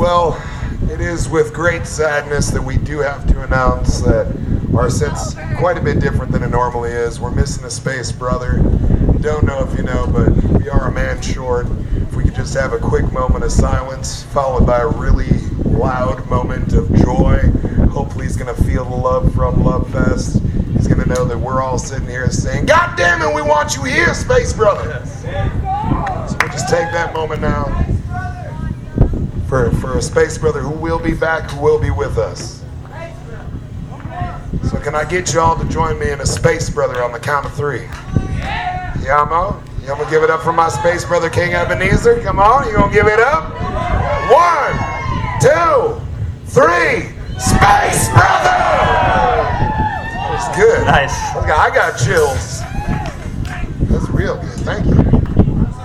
Well, it is with great sadness that we do have to announce that our set's oh, quite a bit different than it normally is. We're missing a space brother. Don't know if you know, but we are a man short. If we could just have a quick moment of silence, followed by a really loud moment of joy. Hopefully, he's gonna feel the love from Love Fest. He's gonna know that we're all sitting here saying, "God damn it, we want you here, space brother." So we'll just take that moment now for, for a space brother who will be back, who will be with us. So can I get y'all to join me in a space brother on the count of three? Yamo? You gonna give it up for my space brother King Ebenezer? Come on, you gonna give it up? One, two, three, space brother! That was good. Nice. I got chills. That's real good. Thank you.